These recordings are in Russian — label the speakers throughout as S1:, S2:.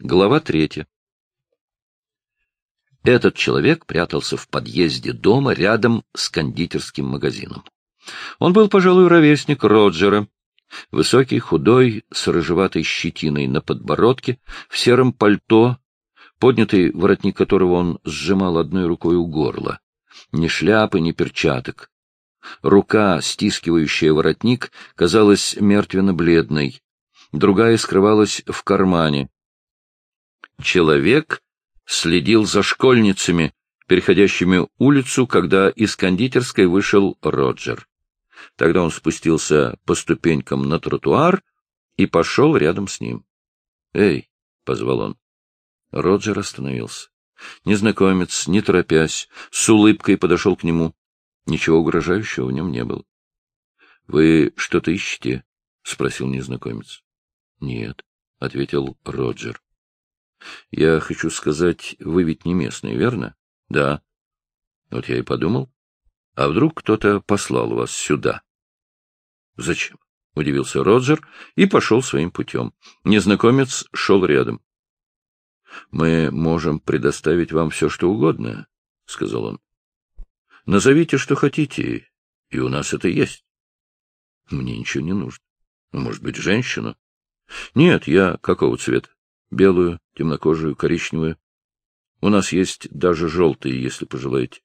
S1: Глава третья. Этот человек прятался в подъезде дома рядом с кондитерским магазином. Он был, пожалуй, ровесник Роджера. Высокий, худой, с рыжеватой щетиной на подбородке, в сером пальто, поднятый воротник которого он сжимал одной рукой у горла. Ни шляпы, ни перчаток. Рука, стискивающая воротник, казалась мертвенно-бледной. Другая скрывалась в кармане. Человек следил за школьницами, переходящими улицу, когда из кондитерской вышел Роджер. Тогда он спустился по ступенькам на тротуар и пошел рядом с ним. «Эй!» — позвал он. Роджер остановился. Незнакомец, не торопясь, с улыбкой подошел к нему. Ничего угрожающего в нем не было. — Вы что-то ищете? — спросил незнакомец. — Нет, — ответил Роджер. — Я хочу сказать, вы ведь не местный, верно? — Да. — Вот я и подумал. А вдруг кто-то послал вас сюда? — Зачем? — удивился Роджер и пошел своим путем. Незнакомец шел рядом. — Мы можем предоставить вам все, что угодно, — сказал он. — Назовите, что хотите, и у нас это есть. — Мне ничего не нужно. Может быть, женщину? — Нет, я какого цвета? Белую, темнокожую, коричневую. У нас есть даже желтые, если пожелаете.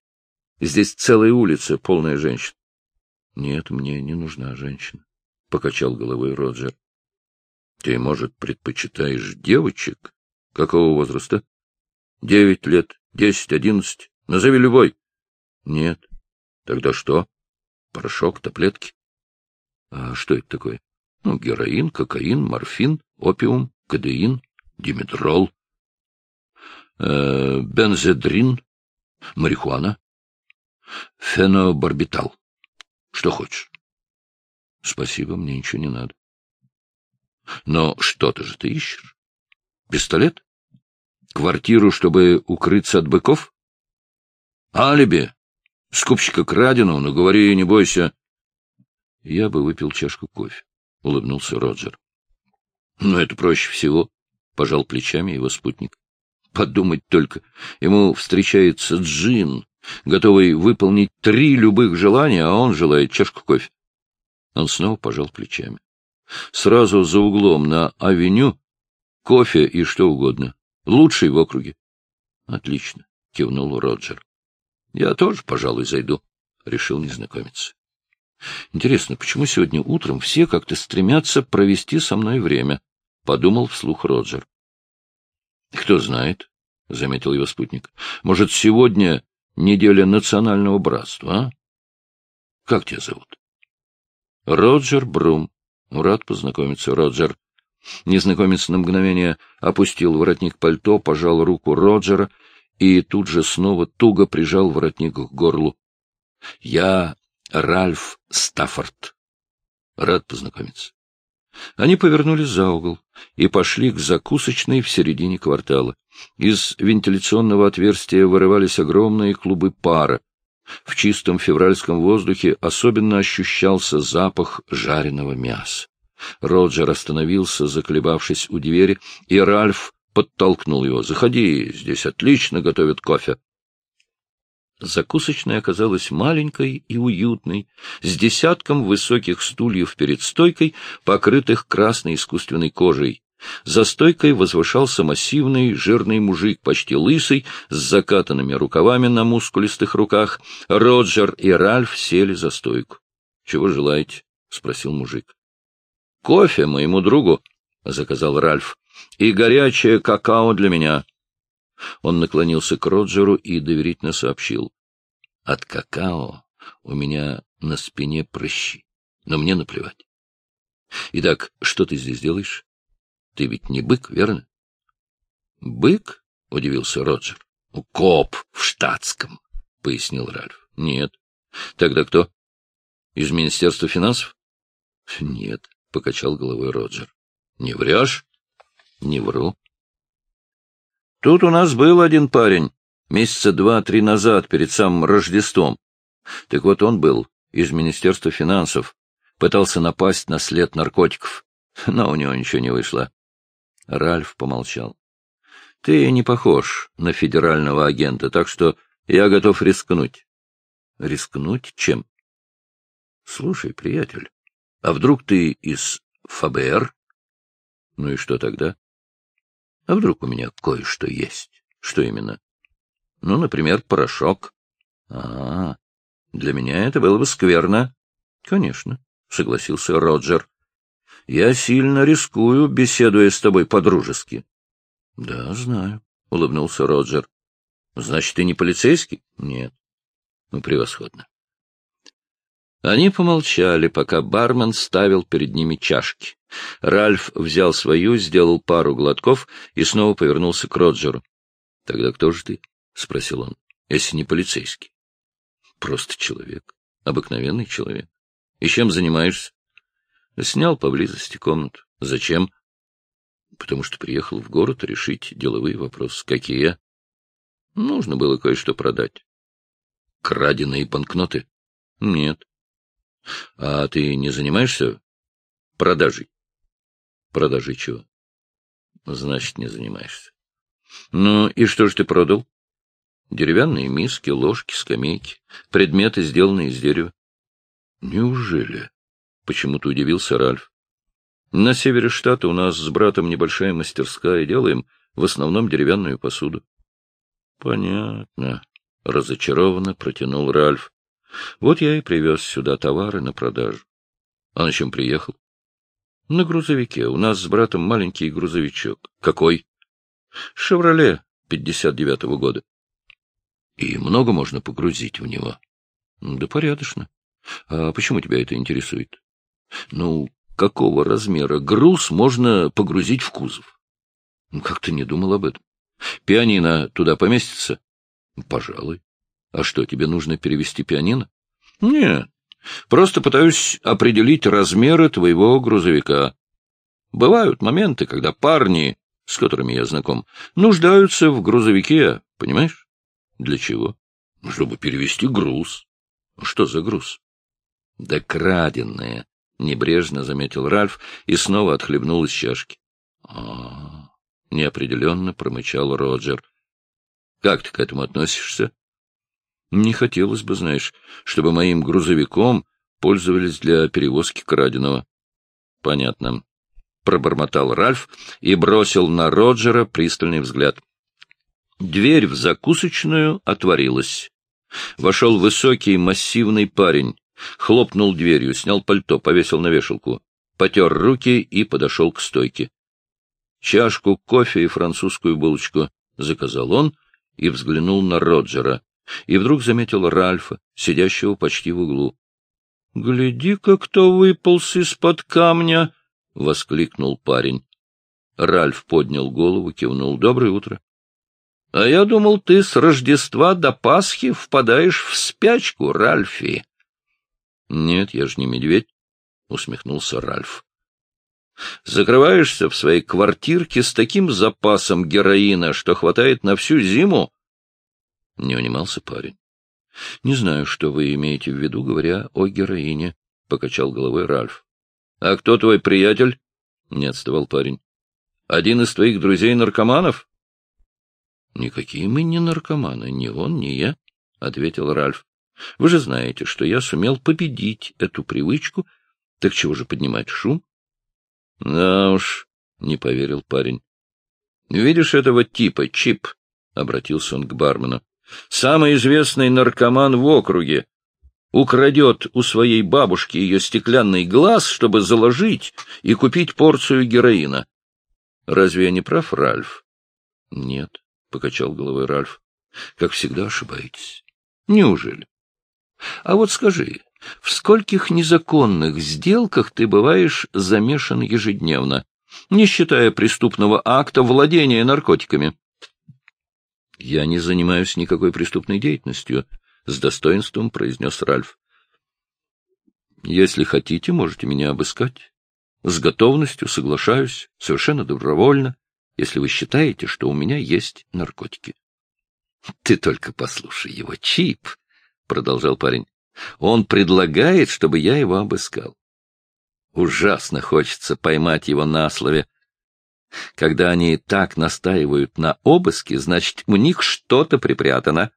S1: Здесь целая улица, полная женщин. — Нет, мне не нужна женщина, — покачал головой Роджер. — Ты, может, предпочитаешь девочек? Какого возраста? — Девять лет, десять, одиннадцать. Назови любой. — Нет. — Тогда что? Порошок, таблетки? — А что это такое? — Ну, героин, кокаин, морфин, опиум, кадеин, димедрол, э, бензедрин, марихуана, фенобарбитал. Что хочешь? — Спасибо, мне ничего не надо. — Но что-то же ты ищешь? Пистолет? Квартиру, чтобы укрыться от быков? Алиби? Скупщика краденого, но говори, не бойся. Я бы выпил чашку кофе, — улыбнулся Роджер. — Но это проще всего, — пожал плечами его спутник. Подумать только, ему встречается джин, готовый выполнить три любых желания, а он желает чашку кофе. Он снова пожал плечами. Сразу за углом на авеню кофе и что угодно. Лучший в округе. — Отлично, — кивнул Роджер. — Я тоже, пожалуй, зайду, — решил незнакомец. — Интересно, почему сегодня утром все как-то стремятся провести со мной время? — подумал вслух Роджер. — Кто знает, — заметил его спутник. — Может, сегодня неделя национального братства, а? Как тебя зовут? — Роджер Брум. Рад познакомиться, Роджер. Незнакомец на мгновение опустил воротник пальто, пожал руку Роджера и тут же снова туго прижал воротник к горлу. — Я Ральф Стаффорд. Рад познакомиться. Они повернули за угол и пошли к закусочной в середине квартала. Из вентиляционного отверстия вырывались огромные клубы пара. В чистом февральском воздухе особенно ощущался запах жареного мяса. Роджер остановился, заколебавшись у двери, и Ральф подтолкнул его. — Заходи, здесь отлично готовят кофе. Закусочная оказалась маленькой и уютной, с десятком высоких стульев перед стойкой, покрытых красной искусственной кожей. За стойкой возвышался массивный, жирный мужик, почти лысый, с закатанными рукавами на мускулистых руках. Роджер и Ральф сели за стойку. — Чего желаете? — спросил мужик. — Кофе моему другу, — заказал Ральф, — и горячее какао для меня. Он наклонился к Роджеру и доверительно сообщил. — От какао у меня на спине прыщи, но мне наплевать. — Итак, что ты здесь делаешь? Ты ведь не бык, верно? — Бык? — удивился Роджер. — Коп в штатском, — пояснил Ральф. — Нет. — Тогда кто? — Из Министерства финансов? — Нет, — покачал головой Роджер. — Не врешь? — Не вру. — Тут у нас был один парень, месяца два-три назад, перед самым Рождеством. Так вот он был из Министерства финансов, пытался напасть на след наркотиков, но у него ничего не вышло. Ральф помолчал. Ты не похож на федерального агента, так что я готов рискнуть. Рискнуть чем? Слушай, приятель, а вдруг ты из ФБР? Ну и что тогда? А вдруг у меня кое-что есть? Что именно? Ну, например, порошок. А, для меня это было бы скверно. Конечно, согласился Роджер. Я сильно рискую, беседуя с тобой по-дружески. — Да, знаю, — улыбнулся Роджер. — Значит, ты не полицейский? — Нет. — Ну, превосходно. Они помолчали, пока бармен ставил перед ними чашки. Ральф взял свою, сделал пару глотков и снова повернулся к Роджеру. — Тогда кто же ты? — спросил он. — Если не полицейский. — Просто человек. Обыкновенный человек. И чем занимаешься? — Снял поблизости комнату. — Зачем? — Потому что приехал в город решить деловые вопросы. — Какие? — Нужно было кое-что продать. — Краденые банкноты? — Нет. — А ты не занимаешься продажей? — Продажей чего? — Значит, не занимаешься. — Ну, и что же ты продал? — Деревянные миски, ложки, скамейки, предметы, сделанные из дерева. — Неужели? — почему-то удивился Ральф. — На севере штата у нас с братом небольшая мастерская, делаем в основном деревянную посуду. — Понятно, — разочарованно протянул Ральф. Вот я и привез сюда товары на продажу. А на чем приехал? На грузовике. У нас с братом маленький грузовичок. Какой? Шевроле пятьдесят девятого года. И много можно погрузить в него? Да порядочно. А почему тебя это интересует? Ну, какого размера груз можно погрузить в кузов? Ну, как ты не думал об этом? Пианино туда поместится? Пожалуй. А что, тебе нужно перевести пианино? Нет, просто пытаюсь определить размеры твоего грузовика. Бывают моменты, когда парни, с которыми я знаком, нуждаются в грузовике, понимаешь? Для чего? Чтобы перевести груз. Что за груз? Да краденное, — небрежно заметил Ральф и снова отхлебнул из чашки. -а неопределенно промычал Роджер. — Как ты к этому относишься? Не хотелось бы, знаешь, чтобы моим грузовиком пользовались для перевозки краденого. — Понятно. Пробормотал Ральф и бросил на Роджера пристальный взгляд. Дверь в закусочную отворилась. Вошел высокий массивный парень, хлопнул дверью, снял пальто, повесил на вешалку, потер руки и подошел к стойке. Чашку кофе и французскую булочку заказал он и взглянул на Роджера и вдруг заметил Ральфа, сидящего почти в углу. — Гляди-ка, кто выполз из-под камня! — воскликнул парень. Ральф поднял голову, кивнул. — Доброе утро. — А я думал, ты с Рождества до Пасхи впадаешь в спячку, Ральфи. — Нет, я же не медведь, — усмехнулся Ральф. — Закрываешься в своей квартирке с таким запасом героина, что хватает на всю зиму, не унимался парень. — Не знаю, что вы имеете в виду, говоря о героине, — покачал головой Ральф. — А кто твой приятель? — не отставал парень. — Один из твоих друзей-наркоманов? — Никакие мы не наркоманы, ни он, ни я, — ответил Ральф. — Вы же знаете, что я сумел победить эту привычку, так чего же поднимать шум? — Да уж, — не поверил парень. — Видишь этого типа, Чип? — обратился он к бармену самый известный наркоман в округе, украдет у своей бабушки ее стеклянный глаз, чтобы заложить и купить порцию героина. Разве я не прав, Ральф? — Нет, — покачал головой Ральф. — Как всегда ошибаетесь. — Неужели? — А вот скажи, в скольких незаконных сделках ты бываешь замешан ежедневно, не считая преступного акта владения наркотиками? — Я не занимаюсь никакой преступной деятельностью, — с достоинством произнес Ральф. — Если хотите, можете меня обыскать. С готовностью соглашаюсь, совершенно добровольно, если вы считаете, что у меня есть наркотики. — Ты только послушай его, Чип, — продолжал парень. — Он предлагает, чтобы я его обыскал. Ужасно хочется поймать его на слове. Когда они так настаивают на обыске, значит, у них что-то припрятано.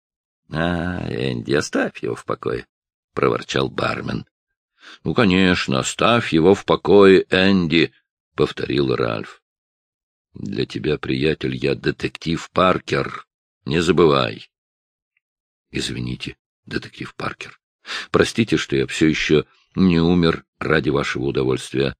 S1: — А, Энди, оставь его в покое, — проворчал бармен. — Ну, конечно, оставь его в покое, Энди, — повторил Ральф. — Для тебя, приятель, я детектив Паркер. Не забывай. — Извините, детектив Паркер. Простите, что я все еще не умер ради вашего удовольствия. —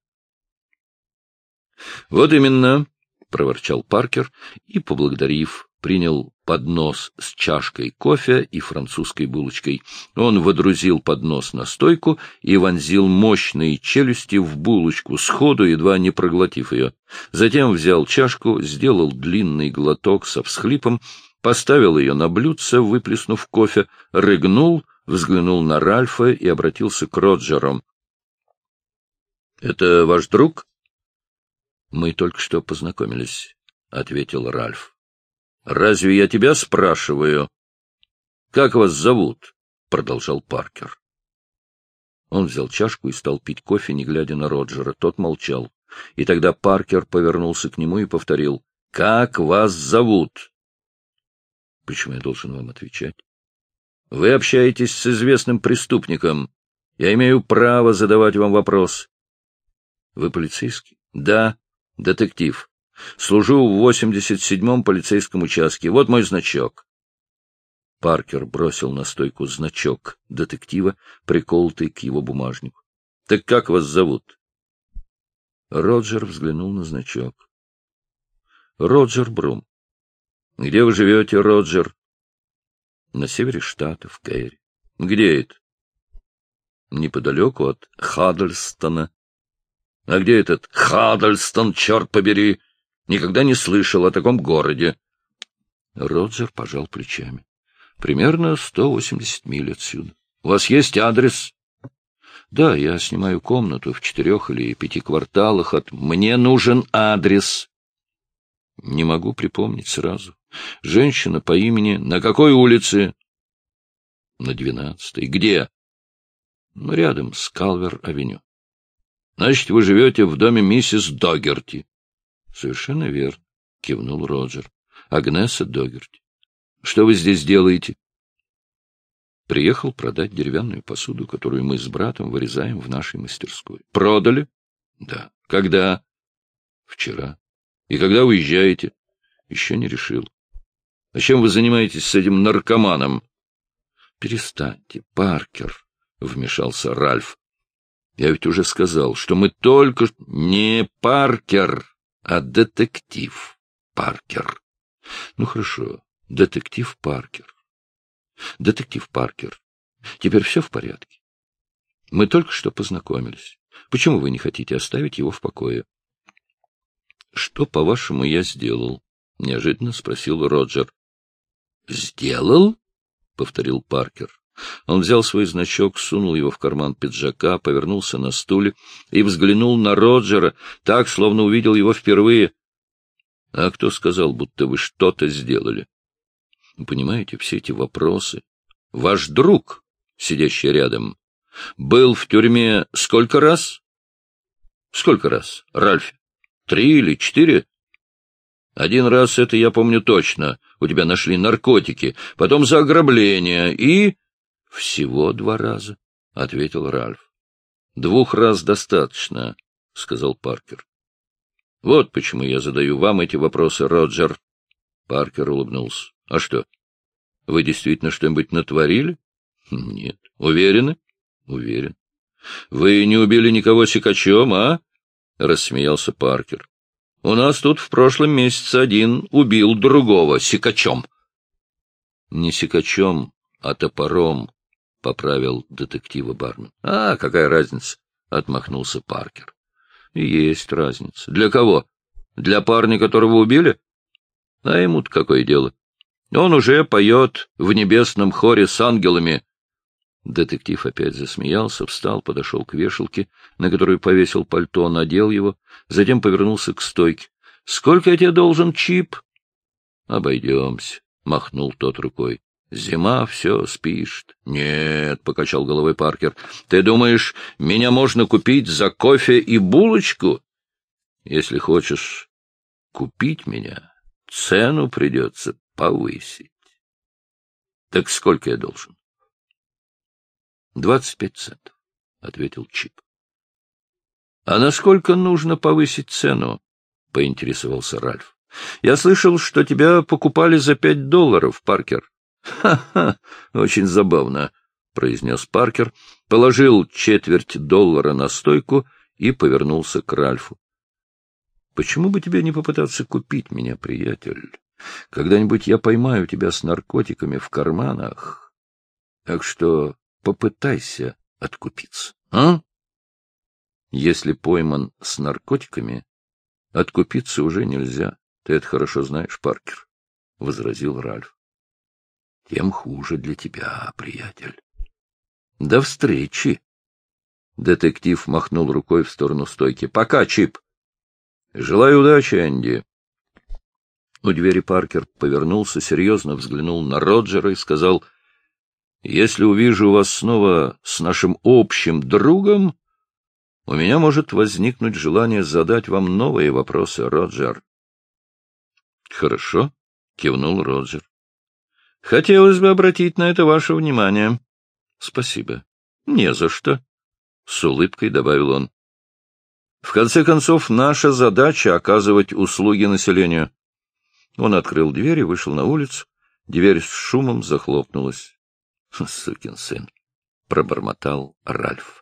S1: Вот именно, — проворчал Паркер и, поблагодарив, принял поднос с чашкой кофе и французской булочкой. Он водрузил поднос на стойку и вонзил мощные челюсти в булочку, сходу едва не проглотив ее. Затем взял чашку, сделал длинный глоток со всхлипом, поставил ее на блюдце, выплеснув кофе, рыгнул, взглянул на Ральфа и обратился к Роджеру. — Это ваш друг? — Мы только что познакомились, — ответил Ральф. — Разве я тебя спрашиваю? — Как вас зовут? — продолжал Паркер. Он взял чашку и стал пить кофе, не глядя на Роджера. Тот молчал. И тогда Паркер повернулся к нему и повторил. — Как вас зовут? — Почему я должен вам отвечать? — Вы общаетесь с известным преступником. Я имею право задавать вам вопрос. — Вы полицейский? — Да, детектив. Служу в 87-м полицейском участке. Вот мой значок. Паркер бросил на стойку значок детектива, приколотый к его бумажнику. — Так как вас зовут? Роджер взглянул на значок. — Роджер Брум. — Где вы живете, Роджер? — На севере штата, в Кэри. — Где это? — Неподалеку от Хаддельстона. — А где этот Хаддельстон, черт побери? — Никогда не слышал о таком городе. Роджер пожал плечами. Примерно сто восемьдесят миль отсюда. У вас есть адрес? Да, я снимаю комнату в четырех или пяти кварталах от... Мне нужен адрес. Не могу припомнить сразу. Женщина по имени... На какой улице? На двенадцатой. Где? Ну, рядом с Калвер-авеню. Значит, вы живете в доме миссис Догерти. — Совершенно верно, — кивнул Роджер. — Агнеса Догерти. — Что вы здесь делаете? — Приехал продать деревянную посуду, которую мы с братом вырезаем в нашей мастерской. — Продали? — Да. — Когда? — Вчера. — И когда уезжаете? — Еще не решил. — А чем вы занимаетесь с этим наркоманом? — Перестаньте, Паркер, — вмешался Ральф. — Я ведь уже сказал, что мы только... — Не Паркер! а детектив Паркер. Ну хорошо, детектив Паркер. Детектив Паркер, теперь все в порядке? Мы только что познакомились. Почему вы не хотите оставить его в покое? — Что, по-вашему, я сделал? — неожиданно спросил Роджер. — Сделал? — повторил Паркер. Он взял свой значок, сунул его в карман пиджака, повернулся на стуле и взглянул на Роджера, так, словно увидел его впервые. — А кто сказал, будто вы что-то сделали? — Понимаете, все эти вопросы. Ваш друг, сидящий рядом, был в тюрьме сколько раз? — Сколько раз, Ральф? Три или четыре? — Один раз это я помню точно. У тебя нашли наркотики, потом за ограбление и... — Всего два раза, — ответил Ральф. — Двух раз достаточно, — сказал Паркер. — Вот почему я задаю вам эти вопросы, Роджер. Паркер улыбнулся. — А что? Вы действительно что-нибудь натворили? — Нет. — Уверены? — Уверен. — Вы не убили никого сикачом, а? — рассмеялся Паркер. — У нас тут в прошлом месяце один убил другого сикачом. — Не сикачом, а топором, — поправил детектива бармен. — А, какая разница? — отмахнулся Паркер. — Есть разница. Для кого? Для парня, которого убили? А ему-то какое дело? Он уже поет в небесном хоре с ангелами. Детектив опять засмеялся, встал, подошел к вешалке, на которую повесил пальто, надел его, затем повернулся к стойке. — Сколько я тебе должен, Чип? — Обойдемся, — махнул тот рукой. Зима все спишет. — Нет, — покачал головой Паркер. — Ты думаешь, меня можно купить за кофе и булочку? — Если хочешь купить меня, цену придется повысить. Так сколько я должен? — Двадцать пять центов, — ответил Чип. — А насколько нужно повысить цену? — поинтересовался Ральф. — Я слышал, что тебя покупали за пять долларов, Паркер. Ха — Ха-ха, очень забавно, — произнес Паркер, положил четверть доллара на стойку и повернулся к Ральфу. — Почему бы тебе не попытаться купить меня, приятель? Когда-нибудь я поймаю тебя с наркотиками в карманах. Так что попытайся откупиться, а? Если пойман с наркотиками, откупиться уже нельзя. Ты это хорошо знаешь, Паркер, — возразил Ральф. Тем хуже для тебя, приятель. До встречи. Детектив махнул рукой в сторону стойки. Пока, Чип. Желаю удачи, Энди. У двери Паркер повернулся, серьезно взглянул на Роджера и сказал, «Если увижу вас снова с нашим общим другом, у меня может возникнуть желание задать вам новые вопросы, Роджер». «Хорошо», — кивнул Роджер. «Хотелось бы обратить на это ваше внимание». Спасибо. Не за что. С улыбкой добавил он. В конце концов, наша задача — оказывать услуги населению. Он открыл дверь и вышел на улицу. Дверь с шумом захлопнулась. — Сукин сын! — пробормотал Ральф.